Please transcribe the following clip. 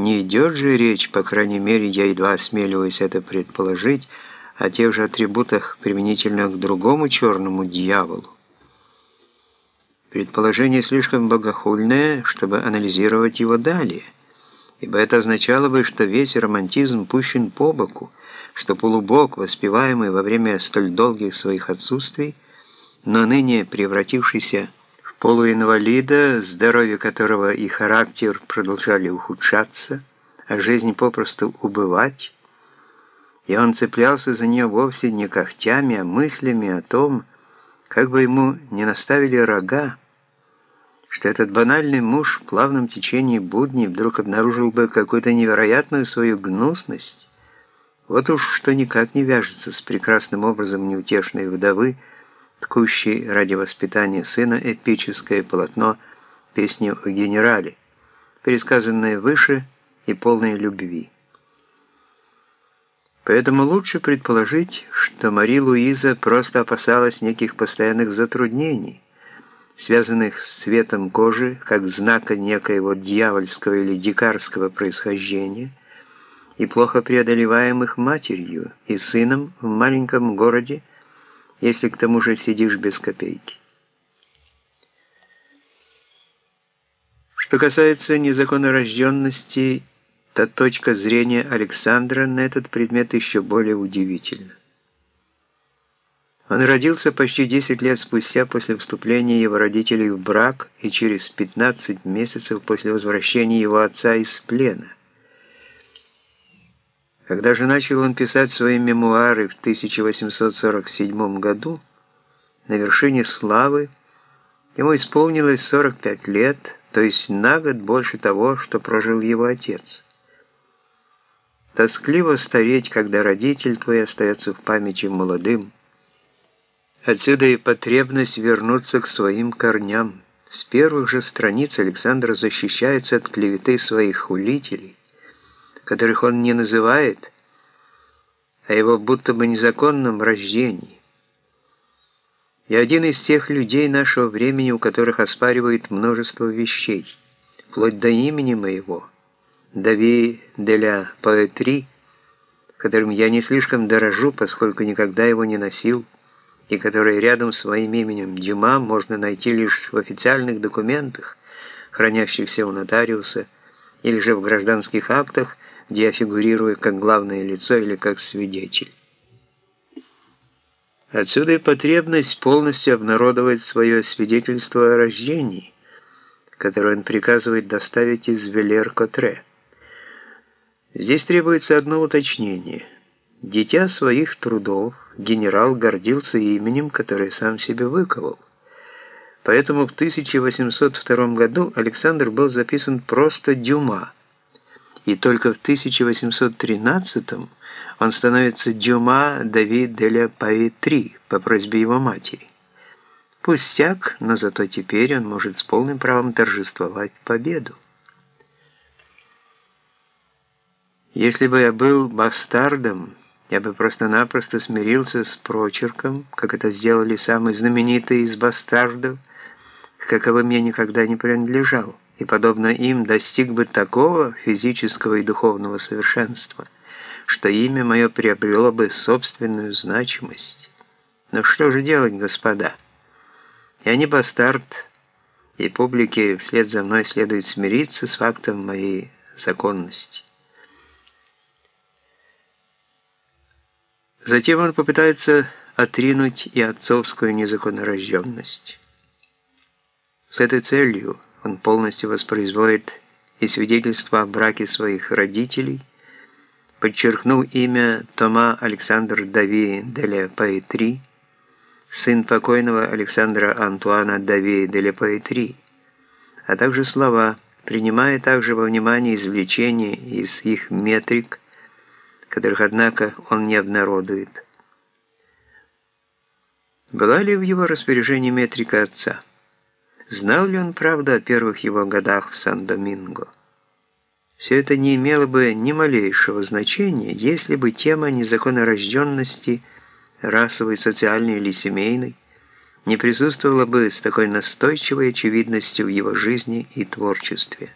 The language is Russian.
Не идет же речь, по крайней мере, я едва осмеливаюсь это предположить, о тех же атрибутах, применительных к другому черному дьяволу. Предположение слишком богохульное, чтобы анализировать его далее, ибо это означало бы, что весь романтизм пущен по боку, что полубог, воспеваемый во время столь долгих своих отсутствий, но ныне превратившийся полуинвалида, здоровье которого и характер продолжали ухудшаться, а жизнь попросту убывать, и он цеплялся за нее вовсе не когтями, а мыслями о том, как бы ему не наставили рога, что этот банальный муж в плавном течении будней вдруг обнаружил бы какую-то невероятную свою гнусность, вот уж что никак не вяжется с прекрасным образом неутешной вдовы, ткущий ради воспитания сына эпическое полотно «Песни о генерале», пересказанное выше и полное любви. Поэтому лучше предположить, что Мари Луиза просто опасалась неких постоянных затруднений, связанных с цветом кожи, как знака некоего дьявольского или дикарского происхождения, и плохо преодолеваемых матерью и сыном в маленьком городе, если к тому же сидишь без копейки. Что касается незаконнорожденности, то точка зрения Александра на этот предмет еще более удивительна. Он родился почти 10 лет спустя после вступления его родителей в брак и через 15 месяцев после возвращения его отца из плена. Когда же начал он писать свои мемуары в 1847 году, на вершине славы, ему исполнилось 45 лет, то есть на год больше того, что прожил его отец. Тоскливо стареть, когда родитель твой остается в памяти молодым. Отсюда и потребность вернуться к своим корням. С первых же страниц Александр защищается от клеветы своих хулителей, которых он не называет, о его будто бы незаконном рождении. Я один из тех людей нашего времени, у которых оспаривают множество вещей, вплоть до имени моего, Дави де ля Поэтри, которым я не слишком дорожу, поскольку никогда его не носил, и который рядом с своим именем Дюма можно найти лишь в официальных документах, хранящихся у нотариуса, или же в гражданских актах, где я фигурирую как главное лицо или как свидетель. Отсюда и потребность полностью обнародовать свое свидетельство о рождении, которое он приказывает доставить из Велер-Котре. Здесь требуется одно уточнение. Дитя своих трудов, генерал гордился именем, которое сам себе выковал. Поэтому в 1802 году Александр был записан просто Дюма – и только в 1813 он становится Дюма Давид де ля Паэтри по просьбе его матери. Пустяк, но зато теперь он может с полным правом торжествовать победу. Если бы я был бастардом, я бы просто-напросто смирился с прочерком, как это сделали самые знаменитые из бастардов, каковым я никогда не принадлежал и, подобно им, достиг бы такого физического и духовного совершенства, что имя мое приобрело бы собственную значимость. Но что же делать, господа? Я не бастард, и публике вслед за мной следует смириться с фактом моей законности. Затем он попытается отринуть и отцовскую незаконнорожденность. С этой целью – он полностью воспроизводит и свидетельство о браке своих родителей, подчеркнул имя Тома Александр Дави де ля Паэтри, сын покойного Александра Антуана Дави де ля Паэтри, а также слова, принимая также во внимание извлечения из их метрик, которых, однако, он не обнародует. Была ли в его распоряжении метрика отца? Знал ли он, правда, о первых его годах в Сан-Доминго? Все это не имело бы ни малейшего значения, если бы тема незаконнорожденности, расовой, социальной или семейной, не присутствовала бы с такой настойчивой очевидностью в его жизни и творчестве.